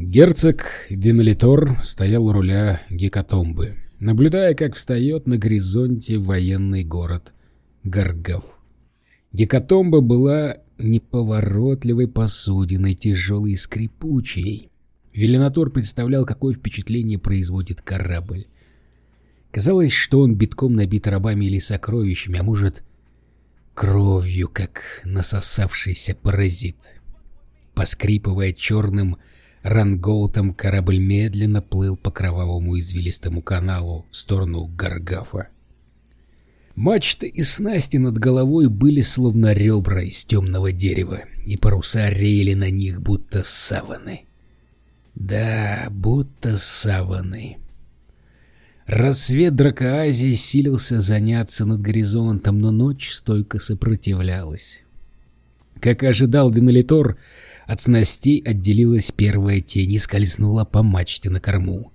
Герцог Винолитор стоял у руля гекатомбы, наблюдая, как встает на горизонте военный город Гаргав. Гекатомба была неповоротливой посудиной, тяжелой и скрипучей. Велинатор представлял, какое впечатление производит корабль. Казалось, что он битком набит рабами или сокровищами, а может, кровью, как насосавшийся паразит. Поскрипывая черным рангоутом, корабль медленно плыл по кровавому извилистому каналу в сторону Гаргафа. Мачты и снасти над головой были словно ребра из темного дерева, и паруса реяли на них, будто саваны. Да, будто саваны. Рассвет Дракоазии силился заняться над горизонтом, но ночь стойко сопротивлялась. Как ожидал Винолитор, от снастей отделилась первая тень и скользнула по мачте на корму.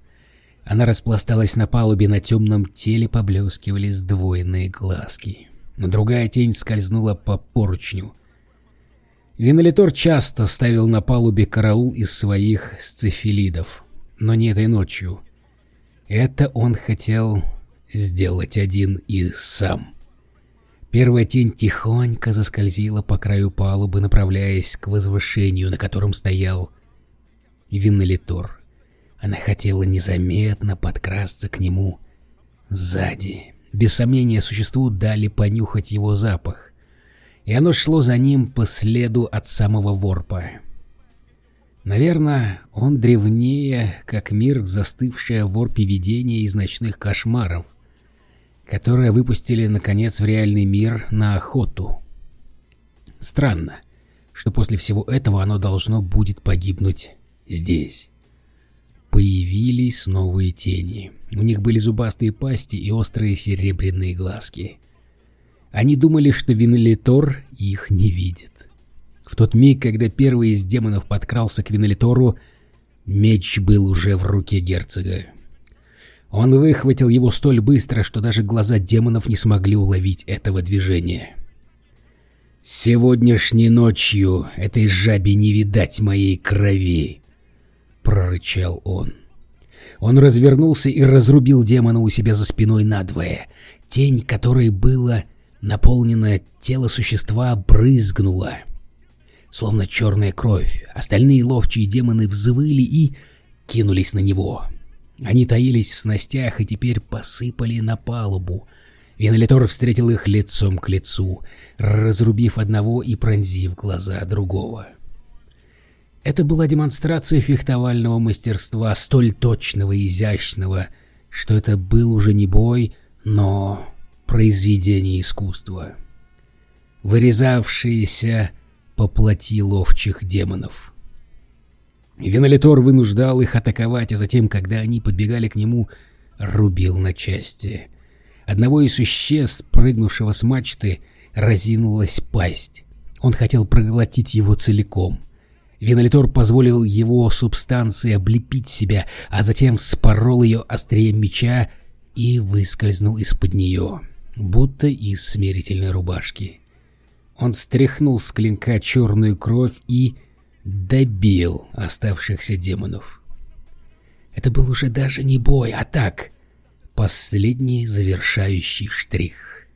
Она распласталась на палубе, на темном теле поблескивали сдвоенные глазки. Но другая тень скользнула по поручню. Винолитор часто ставил на палубе караул из своих сцефилидов, но не этой ночью. Это он хотел сделать один и сам. Первая тень тихонько заскользила по краю палубы, направляясь к возвышению, на котором стоял Винолитор. Она хотела незаметно подкрасться к нему сзади. Без сомнения, существу дали понюхать его запах. И оно шло за ним по следу от самого ворпа. Наверное, он древнее, как мир, застывшее в ворпе видение из ночных кошмаров, которые выпустили, наконец, в реальный мир на охоту. Странно, что после всего этого оно должно будет погибнуть здесь появились новые тени. У них были зубастые пасти и острые серебряные глазки. Они думали, что Винолитор их не видит. В тот миг, когда первый из демонов подкрался к Винолитору, меч был уже в руке герцога. Он выхватил его столь быстро, что даже глаза демонов не смогли уловить этого движения. «Сегодняшней ночью этой жабе не видать моей крови!» — прорычал он. Он развернулся и разрубил демона у себя за спиной надвое. Тень, которой было наполнено тело существа, брызгнула. Словно черная кровь, остальные ловчие демоны взвыли и кинулись на него. Они таились в снастях и теперь посыпали на палубу. Винолитор встретил их лицом к лицу, разрубив одного и пронзив глаза другого. — это была демонстрация фехтовального мастерства, столь точного и изящного, что это был уже не бой, но произведение искусства, вырезавшееся по плоти ловчих демонов. Винолитор вынуждал их атаковать, а затем, когда они подбегали к нему, рубил на части. Одного из существ, прыгнувшего с мачты, разинулась пасть. Он хотел проглотить его целиком — Винолитор позволил его субстанции облепить себя, а затем спорол ее острием меча и выскользнул из-под нее, будто из смирительной рубашки. Он стряхнул с клинка черную кровь и добил оставшихся демонов. Это был уже даже не бой, а так, последний завершающий штрих.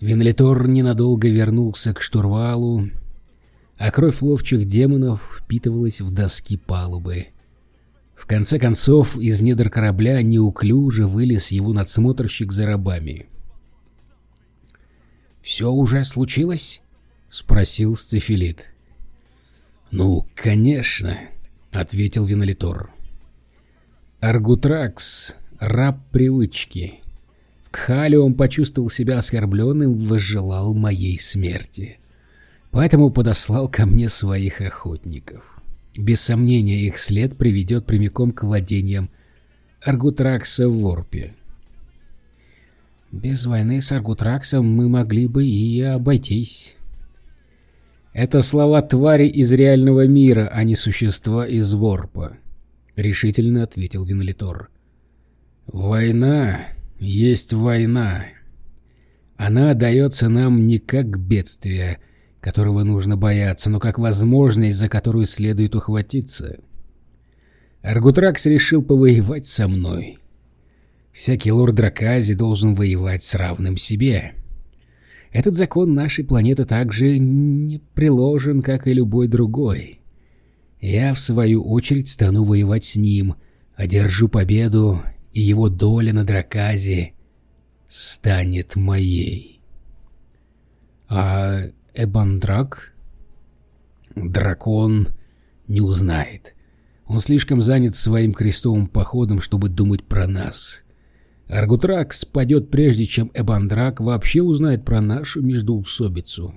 Винолитор ненадолго вернулся к штурвалу а кровь ловчих демонов впитывалась в доски палубы. В конце концов, из недр корабля неуклюже вылез его надсмотрщик за рабами. «Все уже случилось?» — спросил Сцефилит. «Ну, конечно», — ответил Винолитор. «Аргутракс — раб привычки. В Кхале он почувствовал себя оскорбленным и моей смерти» поэтому подослал ко мне своих охотников. Без сомнения, их след приведет прямиком к владениям Аргутракса в Ворпе. Без войны с Аргутраксом мы могли бы и обойтись. Это слова твари из реального мира, а не существа из Ворпа, — решительно ответил Винолитор. Война есть война. Она дается нам не как бедствие, — которого нужно бояться, но как возможность, за которую следует ухватиться. Аргутракс решил повоевать со мной. Всякий лорд Дракази должен воевать с равным себе. Этот закон нашей планеты также не приложен, как и любой другой. Я, в свою очередь, стану воевать с ним, одержу победу, и его доля на Драказе станет моей. А Эбандрак? Дракон не узнает. Он слишком занят своим крестовым походом, чтобы думать про нас. Аргутрак спадет прежде, чем Эбандрак вообще узнает про нашу междоусобицу.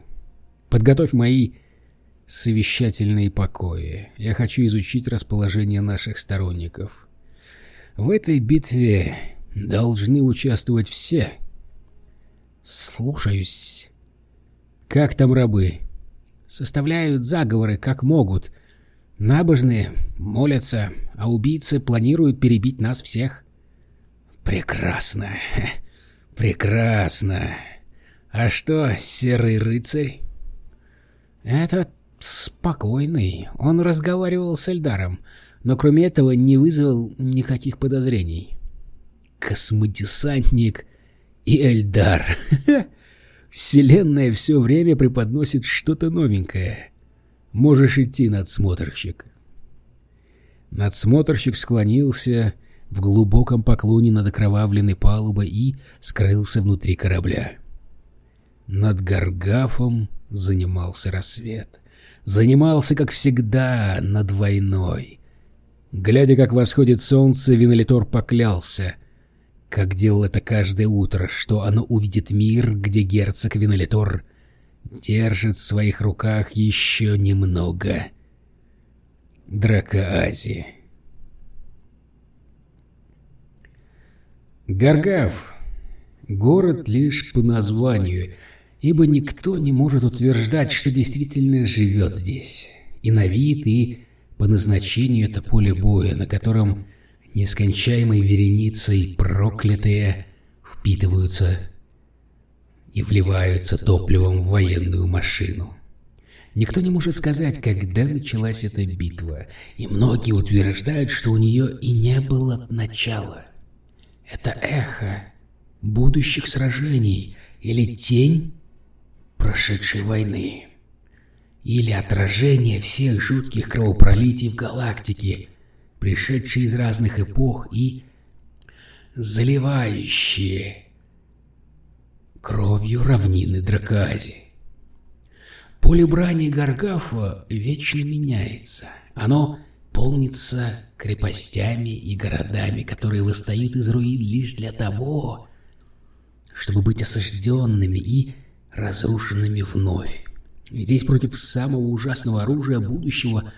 Подготовь мои совещательные покои. Я хочу изучить расположение наших сторонников. В этой битве должны участвовать все. Слушаюсь. Как там рабы? Составляют заговоры, как могут. Набожные молятся, а убийцы планируют перебить нас всех. Прекрасно. Прекрасно. А что, серый рыцарь? Этот спокойный. Он разговаривал с Эльдаром, но кроме этого не вызвал никаких подозрений. Космодесантник и Эльдар. Вселенная все время преподносит что-то новенькое. Можешь идти, надсмотрщик. Надсмотрщик склонился в глубоком поклоне над окровавленной палубой и скрылся внутри корабля. Над Гаргафом занимался рассвет. Занимался, как всегда, над войной. Глядя, как восходит солнце, Винолитор поклялся, как делал это каждое утро, что оно увидит мир, где герцог Винолитор держит в своих руках еще немного. Дракоази. Гаргав. Город лишь по названию, ибо никто не может утверждать, что действительно живет здесь. И на вид, и по назначению это поле боя, на котором нескончаемой вереницей проклятые впитываются и вливаются топливом в военную машину. Никто не может сказать, когда началась эта битва, и многие утверждают, что у нее и не было начала. Это эхо будущих сражений или тень прошедшей войны. Или отражение всех жутких кровопролитий в галактике, пришедшие из разных эпох и заливающие кровью равнины Дракази. Поле брани Гаргафа вечно меняется. Оно полнится крепостями и городами, которые восстают из руин лишь для того, чтобы быть осажденными и разрушенными вновь. Здесь против самого ужасного оружия будущего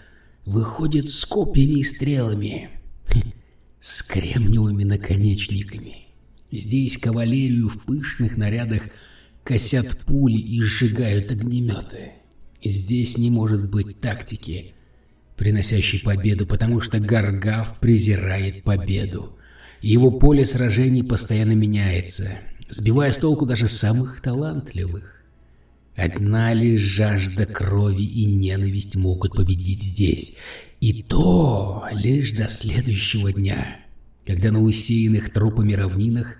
выходят с копьями и стрелами, с кремниевыми наконечниками. Здесь кавалерию в пышных нарядах косят пули и сжигают огнеметы. Здесь не может быть тактики, приносящей победу, потому что Гаргав презирает победу. Его поле сражений постоянно меняется, сбивая с толку даже самых талантливых. Одна лишь жажда крови и ненависть могут победить здесь. И то лишь до следующего дня, когда на усеянных трупами равнинах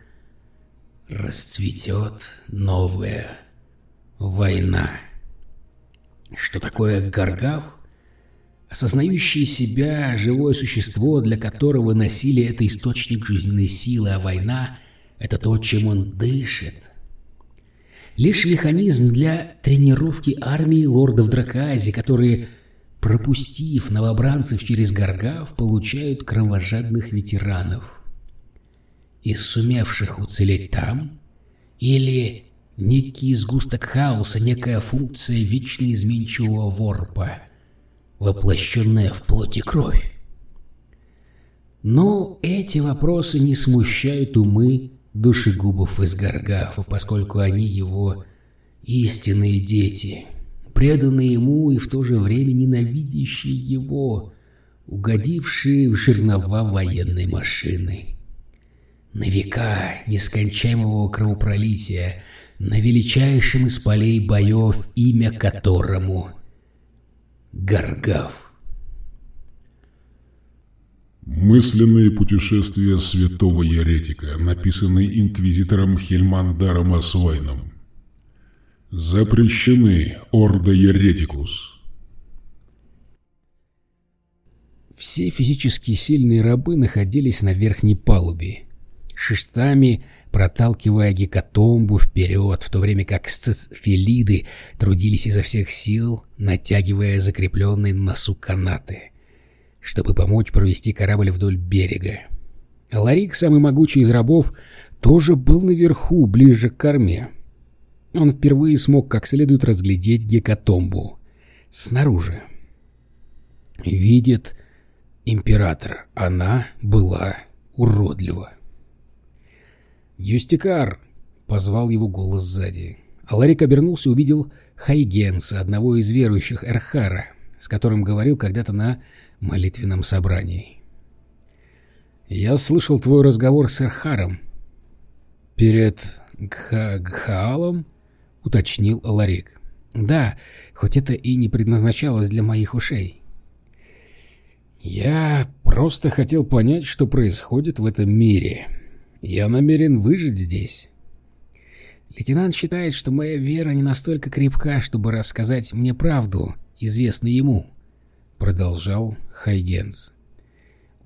расцветет новая война. Что такое Гаргав? Осознающее себя живое существо, для которого насилие — это источник жизненной силы, а война — это то, чем он дышит. Лишь механизм для тренировки армии лордов Дракази, которые, пропустив новобранцев через Гаргав, получают кровожадных ветеранов. Из сумевших уцелеть там? Или некий сгусток хаоса, некая функция вечно изменчивого ворпа — воплощенная в плоти кровь. Но эти вопросы не смущают умы душегубов из Гаргафа, поскольку они его истинные дети, преданные ему и в то же время ненавидящие его, угодившие в жернова военной машины. На века нескончаемого кровопролития, на величайшем из полей боев, имя которому — Гаргав. Мысленные путешествия святого еретика, написанные инквизитором Хельмандаром Асвайном. Запрещены Орда Еретикус. Все физически сильные рабы находились на верхней палубе, шестами проталкивая гекатомбу вперед, в то время как сцефилиды трудились изо всех сил, натягивая закрепленные на носу канаты, чтобы помочь провести корабль вдоль берега. Ларик, самый могучий из рабов, тоже был наверху, ближе к корме. Он впервые смог как следует разглядеть гекатомбу. Снаружи. Видит император. Она была уродлива. «Юстикар!» — позвал его голос сзади. Аларик обернулся и увидел Хайгенса, одного из верующих Эрхара, с которым говорил когда-то на молитвенном собрании. «Я слышал твой разговор с Эрхаром». «Перед Гха Гхаалом?» — уточнил Аларик. «Да, хоть это и не предназначалось для моих ушей». «Я просто хотел понять, что происходит в этом мире. Я намерен выжить здесь». Лейтенант считает, что моя вера не настолько крепка, чтобы рассказать мне правду, известную ему, — продолжал Хайгенс.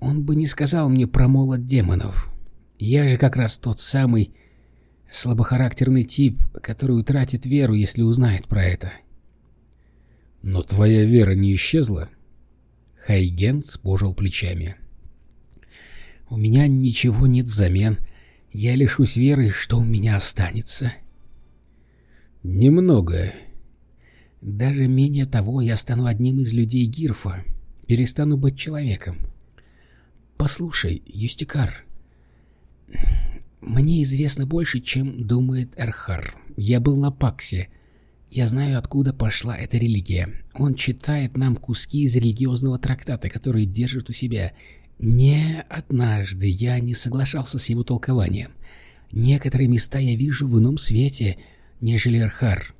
Он бы не сказал мне про молот демонов. Я же как раз тот самый слабохарактерный тип, который утратит веру, если узнает про это. Но твоя вера не исчезла? Хайген спожил плечами. У меня ничего нет взамен. Я лишусь веры, что у меня останется. Немного. Даже менее того, я стану одним из людей Гирфа. Перестану быть человеком. Послушай, Юстикар, мне известно больше, чем думает Эрхар. Я был на Паксе. Я знаю, откуда пошла эта религия. Он читает нам куски из религиозного трактата, которые держит у себя. Не однажды я не соглашался с его толкованием. Некоторые места я вижу в ином свете, нежели Эрхар.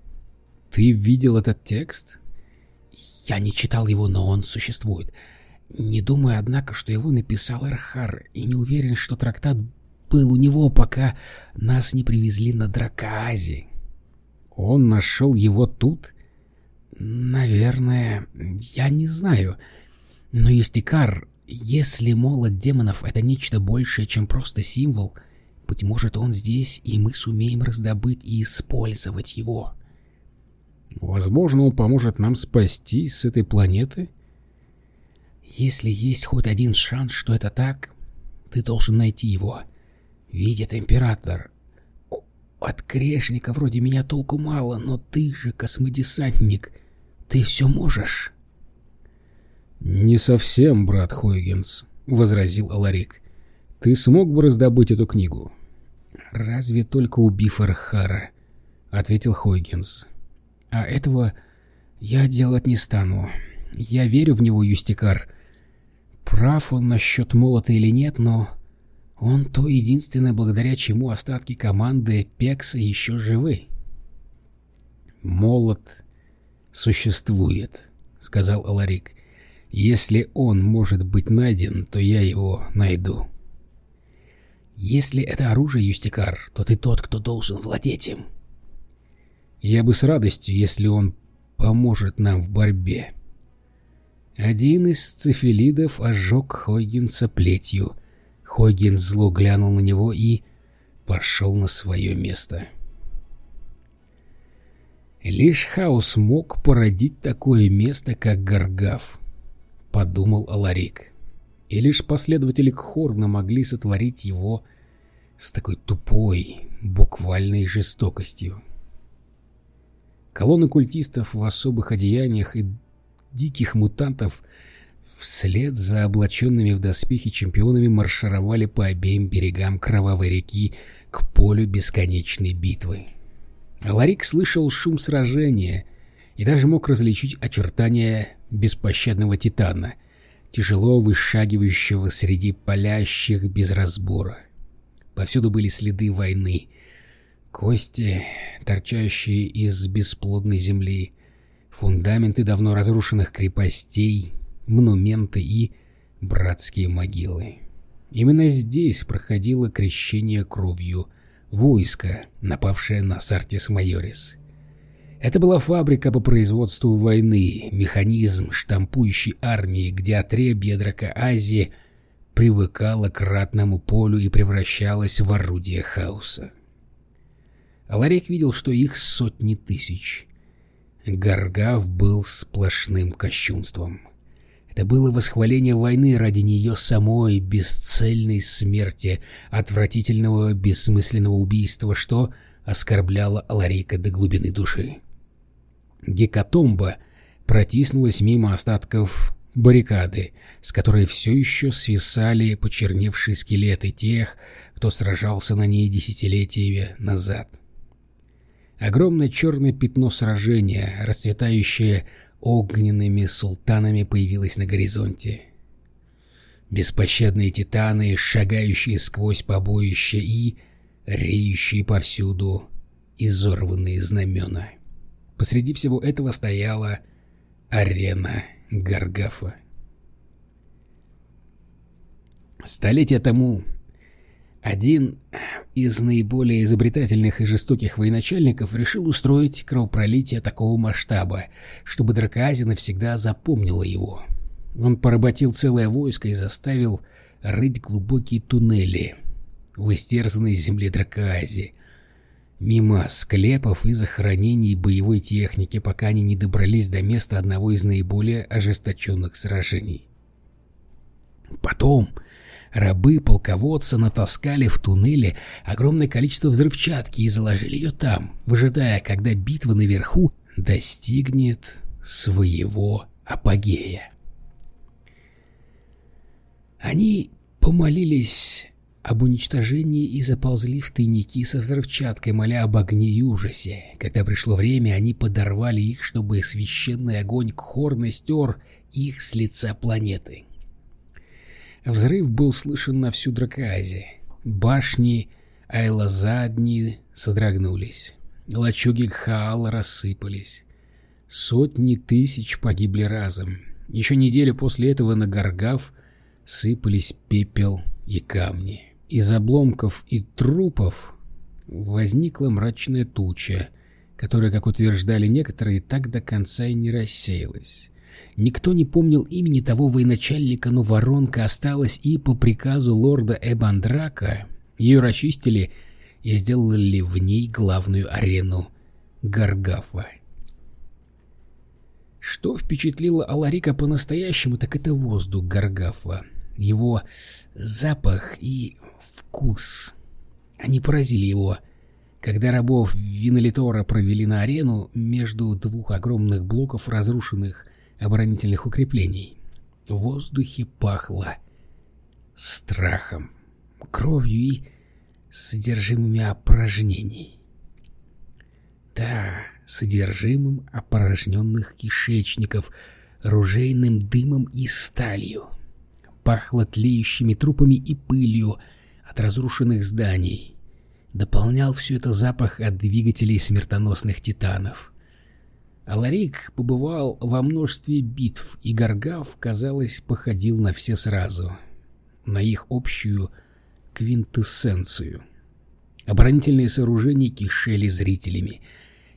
Ты видел этот текст? Я не читал его, но он существует. Не думаю, однако, что его написал Эрхар, и не уверен, что трактат был у него, пока нас не привезли на Дракаазе. Он нашел его тут? Наверное, я не знаю. Но Истикар, если молот демонов — это нечто большее, чем просто символ, быть может, он здесь, и мы сумеем раздобыть и использовать его. Возможно, он поможет нам спастись с этой планеты? Если есть хоть один шанс, что это так, ты должен найти его — Видит император. От грешника вроде меня толку мало, но ты же космодесантник. Ты все можешь. Не совсем, брат Хойгенс, возразил Аларик. Ты смог бы раздобыть эту книгу? Разве только убив Архара, ответил Хойгенс. А этого я делать не стану. Я верю в него, Юстикар. Прав он насчет молота или нет, но он то единственное, благодаря чему остатки команды Пекса еще живы. «Молот существует», — сказал Аларик. «Если он может быть найден, то я его найду». «Если это оружие, Юстикар, то ты тот, кто должен владеть им». «Я бы с радостью, если он поможет нам в борьбе». Один из цифилидов ожег Хойгенса плетью — Хойген зло глянул на него и пошел на свое место. Лишь хаос мог породить такое место, как Гаргав, подумал Аларик. И лишь последователи Кхорна могли сотворить его с такой тупой, буквальной жестокостью. Колонны культистов в особых одеяниях и диких мутантов — Вслед за облаченными в доспехи чемпионами маршировали по обеим берегам Кровавой реки к полю бесконечной битвы. Ларик слышал шум сражения и даже мог различить очертания беспощадного титана, тяжело вышагивающего среди палящих без разбора. Повсюду были следы войны, кости, торчащие из бесплодной земли, фундаменты давно разрушенных крепостей — монументы и братские могилы. Именно здесь проходило крещение кровью войска, напавшее на Сартис Майорис. Это была фабрика по производству войны, механизм штампующей армии, где отребье Дракоазии привыкало к ратному полю и превращалось в орудие хаоса. Аларик видел, что их сотни тысяч. Гаргав был сплошным кощунством. Это было восхваление войны ради нее самой, бесцельной смерти, отвратительного бессмысленного убийства, что оскорбляло Аларика до глубины души. Гекатомба протиснулась мимо остатков баррикады, с которой все еще свисали почерневшие скелеты тех, кто сражался на ней десятилетия назад. Огромное черное пятно сражения, расцветающее огненными султанами появилась на горизонте. Беспощадные титаны, шагающие сквозь побоище и реющие повсюду изорванные знамена. Посреди всего этого стояла арена Гаргафа. Столетия тому один из наиболее изобретательных и жестоких военачальников решил устроить кровопролитие такого масштаба, чтобы Дракоази навсегда запомнила его. Он поработил целое войско и заставил рыть глубокие туннели в истерзанной земле Дракоази, мимо склепов и захоронений боевой техники, пока они не добрались до места одного из наиболее ожесточенных сражений. Потом Рабы полководца натаскали в туннеле огромное количество взрывчатки и заложили ее там, выжидая, когда битва наверху достигнет своего апогея. Они помолились об уничтожении и заползли в тайники со взрывчаткой, моля об огне и ужасе. Когда пришло время, они подорвали их, чтобы священный огонь Кхорна стер их с лица планеты. Взрыв был слышен на всю Дракоазе. Башни Айлазадни содрогнулись. Лачуги Кхаала рассыпались. Сотни тысяч погибли разом. Еще неделю после этого на Гаргав сыпались пепел и камни. Из обломков и трупов возникла мрачная туча, которая, как утверждали некоторые, так до конца и не рассеялась. Никто не помнил имени того военачальника, но воронка осталась, и по приказу лорда Эбандрака ее расчистили и сделали в ней главную арену Гаргафа. Что впечатлило Аларика по-настоящему, так это воздух Гаргафа, его запах и вкус. Они поразили его. Когда рабов Винолитора провели на арену между двух огромных блоков разрушенных оборонительных укреплений. В воздухе пахло страхом, кровью и содержимыми опорожнений. Да, содержимым опорожненных кишечников, ружейным дымом и сталью. Пахло тлеющими трупами и пылью от разрушенных зданий. Дополнял все это запах от двигателей смертоносных титанов — Аларик побывал во множестве битв, и Гаргав, казалось, походил на все сразу, на их общую квинтэссенцию. Оборонительные сооружения кишели зрителями.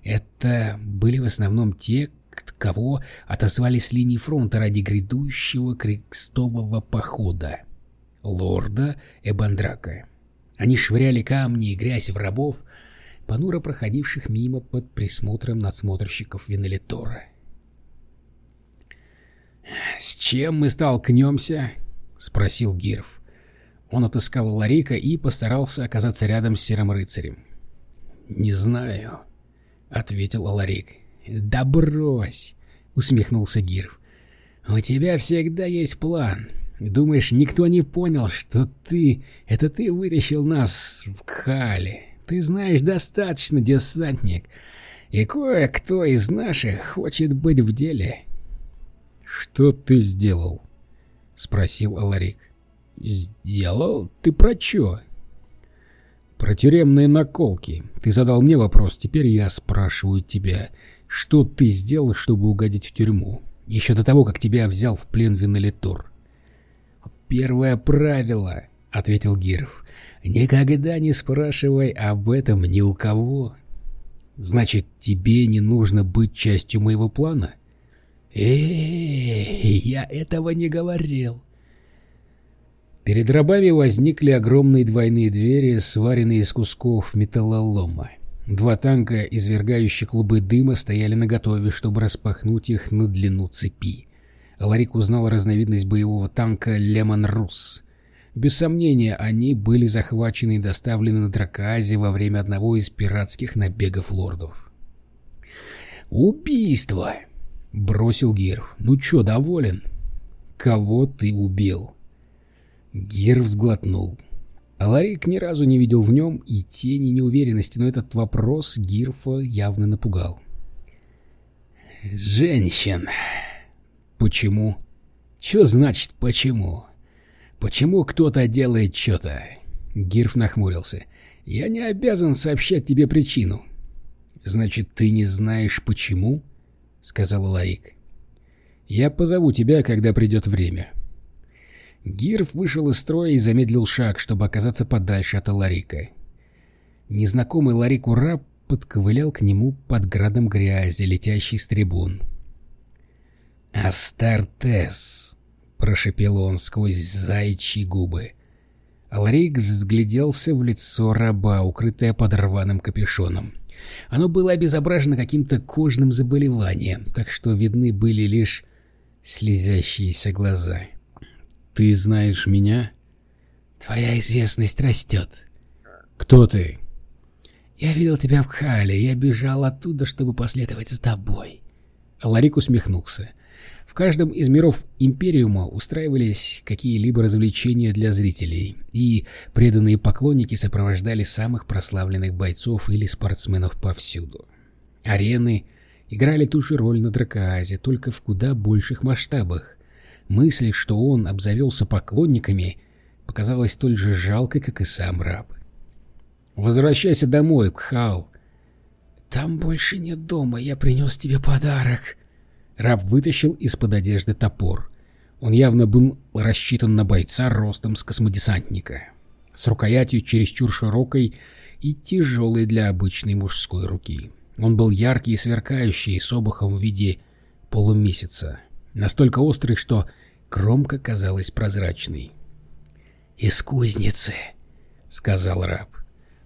Это были в основном те, кого отозвали с линии фронта ради грядущего крестового похода. Лорда Эбандрака. Они швыряли камни и грязь в рабов, понуро проходивших мимо под присмотром надсмотрщиков Венелитора. «С чем мы столкнемся?» — спросил Гирф. Он отыскал Ларика и постарался оказаться рядом с Серым Рыцарем. «Не знаю», — ответил Ларик. «Да брось!» — усмехнулся Гирф. «У тебя всегда есть план. Думаешь, никто не понял, что ты... Это ты вытащил нас в Кхале?» Ты знаешь достаточно, десантник. И кое-кто из наших хочет быть в деле. Что ты сделал? Спросил Аларик. Сделал? Ты про чё? Про тюремные наколки. Ты задал мне вопрос, теперь я спрашиваю тебя. Что ты сделал, чтобы угодить в тюрьму? Еще до того, как тебя взял в плен Винолитор. Первое правило», — ответил Гиров. «Никогда не спрашивай об этом ни у кого». «Значит, тебе не нужно быть частью моего плана?» «Эй, я этого не говорил». Перед рабами возникли огромные двойные двери, сваренные из кусков металлолома. Два танка, извергающие клубы дыма, стояли наготове, чтобы распахнуть их на длину цепи. Ларик узнал разновидность боевого танка «Лемон Рус». Без сомнения, они были захвачены и доставлены на Дракоазе во время одного из пиратских набегов лордов. «Убийство!» — бросил Герв. «Ну чё, доволен?» «Кого ты убил?» Герв сглотнул. Ларик ни разу не видел в нем и тени неуверенности, но этот вопрос Гирфа явно напугал. «Женщин!» «Почему?» «Чё значит «почему»?» «Почему кто-то делает что-то?» Гирф нахмурился. «Я не обязан сообщать тебе причину». «Значит, ты не знаешь, почему?» — сказал Ларик. «Я позову тебя, когда придет время». Гирф вышел из строя и замедлил шаг, чтобы оказаться подальше от Ларика. Незнакомый Ларику раб подковылял к нему под градом грязи, летящий с трибун. «Астартес!» — прошепел он сквозь заячьи губы. Аларик взгляделся в лицо раба, укрытое под рваным капюшоном. Оно было обезображено каким-то кожным заболеванием, так что видны были лишь слезящиеся глаза. «Ты знаешь меня?» «Твоя известность растет». «Кто ты?» «Я видел тебя в Хале, я бежал оттуда, чтобы последовать за тобой». Ларик усмехнулся. В каждом из миров Империума устраивались какие-либо развлечения для зрителей, и преданные поклонники сопровождали самых прославленных бойцов или спортсменов повсюду. Арены играли ту же роль на Дракоазе, только в куда больших масштабах. Мысль, что он обзавелся поклонниками, показалась столь же жалкой, как и сам раб. «Возвращайся домой, Кхал!» «Там больше нет дома, я принес тебе подарок!» Раб вытащил из-под одежды топор. Он явно был рассчитан на бойца ростом с космодесантника, с рукоятью чересчур широкой и тяжелой для обычной мужской руки. Он был яркий и сверкающий, с обухом в виде полумесяца, настолько острый, что кромка казалась прозрачной. «Из кузницы», — сказал раб.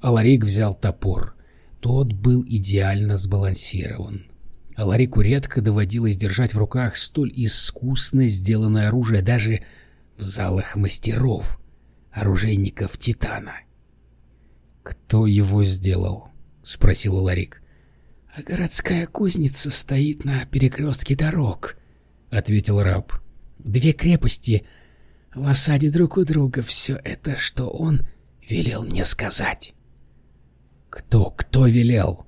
Аларик взял топор. Тот был идеально сбалансирован. Аларику редко доводилось держать в руках столь искусно сделанное оружие даже в залах мастеров, оружейников Титана. «Кто его сделал?» — спросил Аларик. «А городская кузница стоит на перекрестке дорог», — ответил раб. «Две крепости в осаде друг у друга. Все это, что он велел мне сказать». «Кто, кто велел?»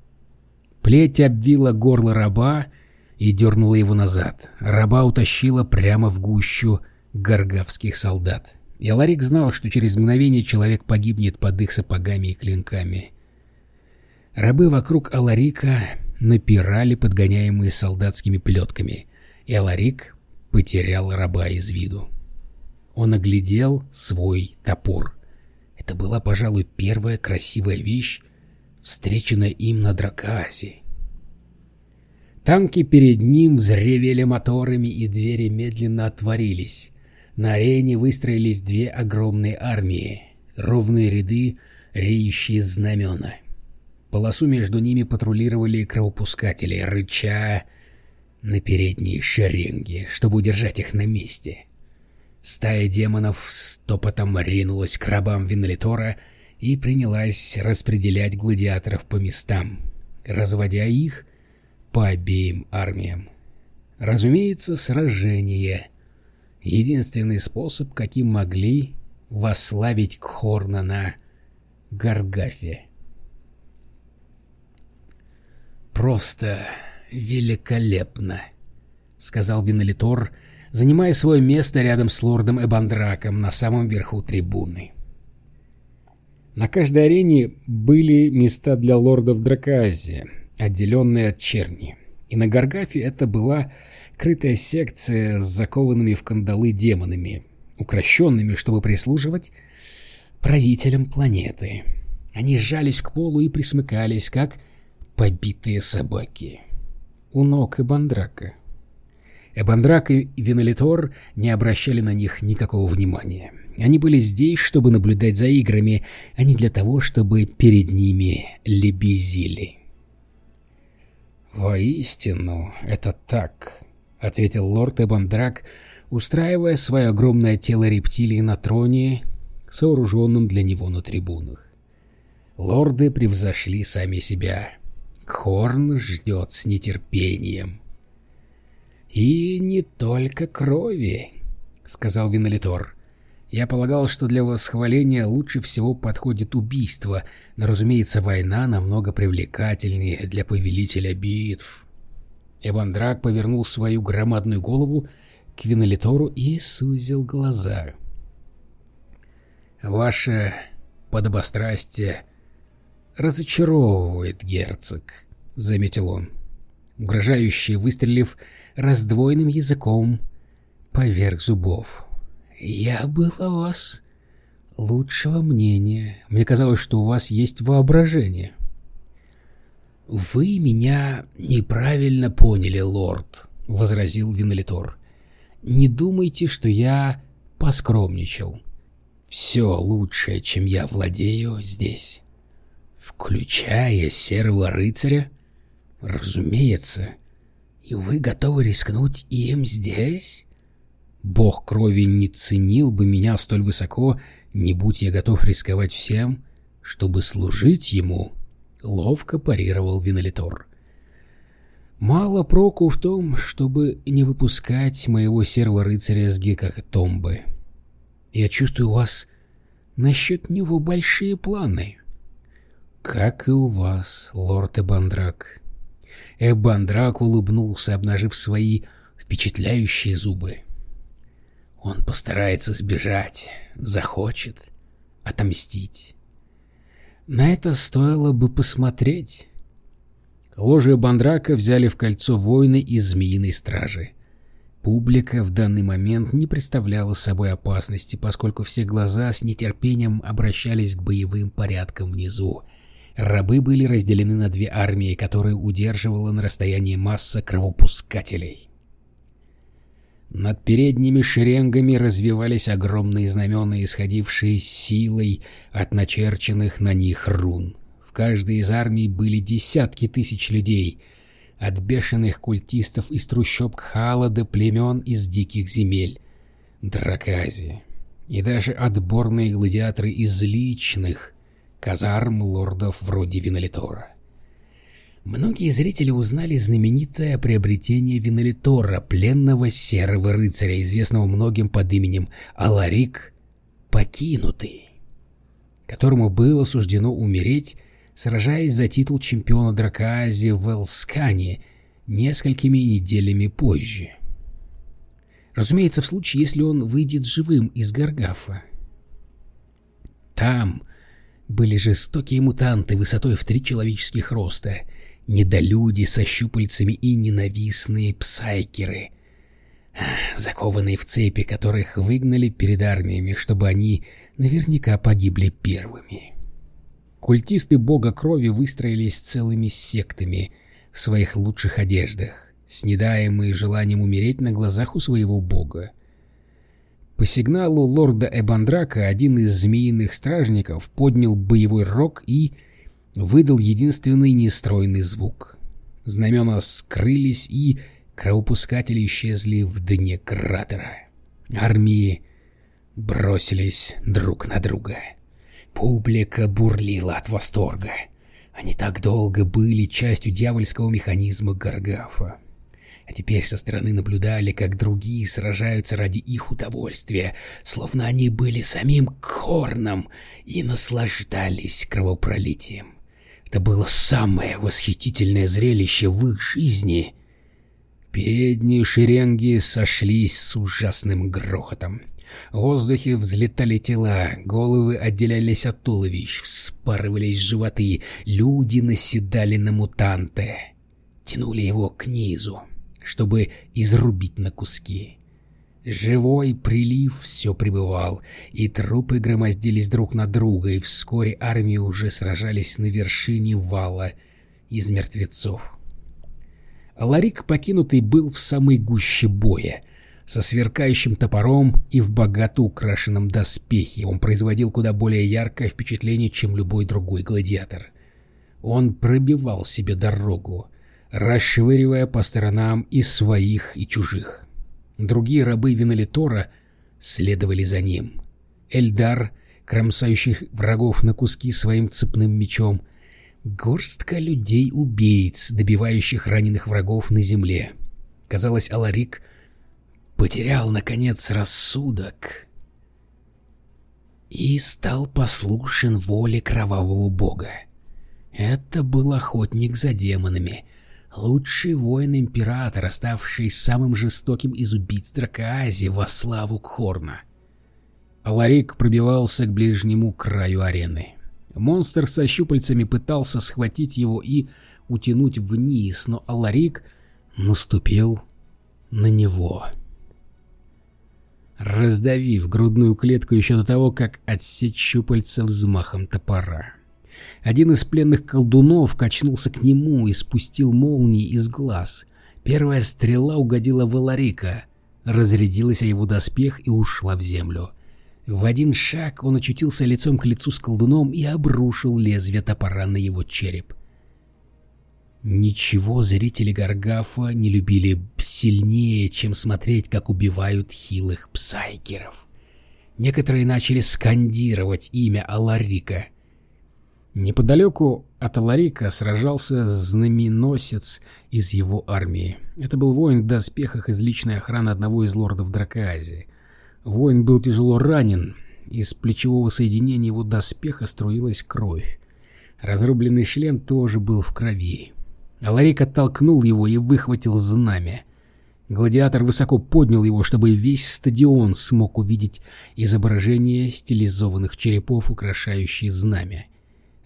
Плеть обвила горло раба и дернула его назад. Раба утащила прямо в гущу гаргавских солдат. И Аларик знал, что через мгновение человек погибнет под их сапогами и клинками. Рабы вокруг Аларика напирали, подгоняемые солдатскими плетками, и Аларик потерял раба из виду. Он оглядел свой топор. Это была, пожалуй, первая красивая вещь, встреченная им на Дракасе. Танки перед ним взревели моторами, и двери медленно отворились. На арене выстроились две огромные армии, ровные ряды, реющие знамена. Полосу между ними патрулировали кровопускатели, рыча на передние шеренги, чтобы удержать их на месте. Стая демонов с топотом ринулась к рабам Винолитора и принялась распределять гладиаторов по местам, разводя их по обеим армиям. Разумеется, сражение. Единственный способ, каким могли восславить Кхорна на Гаргафе. «Просто великолепно», — сказал Винолитор, занимая свое место рядом с лордом Эбандраком на самом верху трибуны. На каждой арене были места для лордов Дракоазии, отделенные от черни. И на Гаргафе это была крытая секция с закованными в кандалы демонами, укращенными, чтобы прислуживать правителям планеты. Они сжались к полу и присмыкались, как побитые собаки. У ног Эбандрака. Эбандрак и Винолитор не обращали на них никакого внимания. Они были здесь, чтобы наблюдать за играми, а не для того, чтобы перед ними лебезили. «Воистину, это так», — ответил лорд Эбандрак, устраивая свое огромное тело рептилии на троне, сооруженном для него на трибунах. Лорды превзошли сами себя. Хорн ждет с нетерпением. «И не только крови», — сказал Винолитор. «Я полагал, что для восхваления лучше всего подходит убийство, но, разумеется, война намного привлекательнее для повелителя битв». Эвандрак повернул свою громадную голову к Винолитору и сузил глаза. «Ваше подобострастие разочаровывает, герцог», — заметил он. Угрожающе выстрелив раздвоенным языком поверх зубов. «Я был о вас лучшего мнения. Мне казалось, что у вас есть воображение». «Вы меня неправильно поняли, лорд», — возразил Винолитор. «Не думайте, что я поскромничал. Все лучшее, чем я владею, здесь. Включая серого рыцаря? Разумеется. И вы готовы рискнуть им здесь? Бог крови не ценил бы меня столь высоко, не будь я готов рисковать всем, чтобы служить ему, — ловко парировал Винолитор. Мало проку в том, чтобы не выпускать моего серого рыцаря с Гекатомбы. Я чувствую у вас насчет него большие планы. Как и у вас, лорд Эбандрак. Эбандрак улыбнулся, обнажив свои впечатляющие зубы. Он постарается сбежать, захочет отомстить. На это стоило бы посмотреть. Ложе Бандрака взяли в кольцо воины из Змеиной Стражи. Публика в данный момент не представляла собой опасности, поскольку все глаза с нетерпением обращались к боевым порядкам внизу, Рабы были разделены на две армии, которые удерживала на расстоянии масса кровопускателей. Над передними шеренгами развивались огромные знамена, исходившие силой от начерченных на них рун. В каждой из армий были десятки тысяч людей, от бешеных культистов из трущоб Кхала до племен из диких земель, Дракази, и даже отборные гладиаторы из личных, казарм лордов вроде Винолитора. Многие зрители узнали знаменитое приобретение Винолитора, пленного серого рыцаря, известного многим под именем Аларик Покинутый, которому было суждено умереть, сражаясь за титул чемпиона Дракоази в Элскане несколькими неделями позже. Разумеется, в случае, если он выйдет живым из Гаргафа. Там, были жестокие мутанты высотой в три человеческих роста, недолюди со щупальцами и ненавистные псайкеры, закованные в цепи, которых выгнали перед армиями, чтобы они наверняка погибли первыми. Культисты бога крови выстроились целыми сектами в своих лучших одеждах, снедаемые желанием умереть на глазах у своего бога. По сигналу лорда Эбандрака один из змеиных стражников поднял боевой рог и выдал единственный нестройный звук. Знамена скрылись, и кровопускатели исчезли в дне кратера. Армии бросились друг на друга. Публика бурлила от восторга. Они так долго были частью дьявольского механизма Гаргафа а теперь со стороны наблюдали, как другие сражаются ради их удовольствия, словно они были самим Корном и наслаждались кровопролитием. Это было самое восхитительное зрелище в их жизни. Передние шеренги сошлись с ужасным грохотом. В воздухе взлетали тела, головы отделялись от туловищ, вспарывались животы, люди наседали на мутанты, тянули его к низу чтобы изрубить на куски. Живой прилив все пребывал, и трупы громоздились друг на друга, и вскоре армии уже сражались на вершине вала из мертвецов. Ларик, покинутый, был в самой гуще боя. Со сверкающим топором и в богато украшенном доспехе он производил куда более яркое впечатление, чем любой другой гладиатор. Он пробивал себе дорогу, расшвыривая по сторонам и своих, и чужих. Другие рабы Винолитора следовали за ним. Эльдар, кромсающих врагов на куски своим цепным мечом, горстка людей-убийц, добивающих раненых врагов на земле. Казалось, Аларик потерял, наконец, рассудок и стал послушен воле кровавого бога. Это был охотник за демонами, Лучший воин императора, ставший самым жестоким из убийц Дракоази во славу Кхорна. Аларик пробивался к ближнему краю арены. Монстр со щупальцами пытался схватить его и утянуть вниз, но Аларик наступил на него. Раздавив грудную клетку еще до того, как отсечь щупальца взмахом топора. Один из пленных колдунов качнулся к нему и спустил молнии из глаз. Первая стрела угодила в Эларика, разрядилась его доспех и ушла в землю. В один шаг он очутился лицом к лицу с колдуном и обрушил лезвие топора на его череп. Ничего зрители Гаргафа не любили сильнее, чем смотреть, как убивают хилых псайкеров. Некоторые начали скандировать имя Аларика — Неподалеку от Аларика сражался знаменосец из его армии. Это был воин в доспехах из личной охраны одного из лордов Дракоазии. Воин был тяжело ранен, из плечевого соединения его доспеха струилась кровь. Разрубленный шлем тоже был в крови. Аларик оттолкнул его и выхватил знамя. Гладиатор высоко поднял его, чтобы весь стадион смог увидеть изображение стилизованных черепов, украшающие знамя.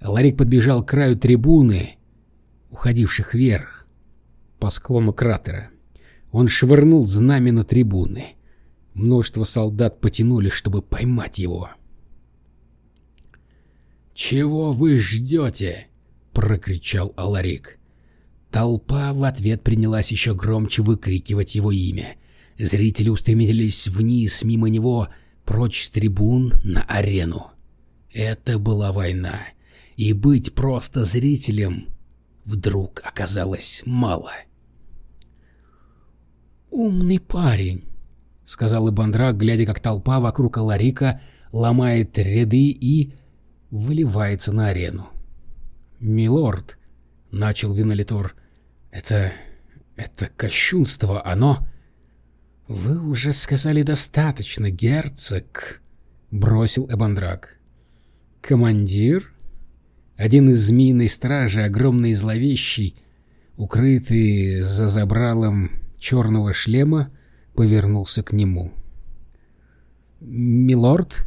Ларик подбежал к краю трибуны, уходивших вверх по склону кратера. Он швырнул знамя на трибуны. Множество солдат потянули, чтобы поймать его. «Чего вы ждете?» — прокричал Аларик. Толпа в ответ принялась еще громче выкрикивать его имя. Зрители устремились вниз мимо него, прочь с трибун на арену. Это была война и быть просто зрителем вдруг оказалось мало. «Умный парень», — сказал Ибандрак, глядя, как толпа вокруг Аларика ломает ряды и выливается на арену. «Милорд», — начал Винолитор, — «это... это кощунство, оно...» «Вы уже сказали достаточно, герцог», — бросил Эбандрак. «Командир?» Один из змеиной стражи, огромный и зловещий, укрытый за забралом черного шлема, повернулся к нему. «Милорд,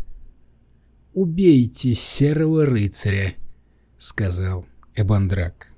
убейте серого рыцаря», — сказал Эбандрак.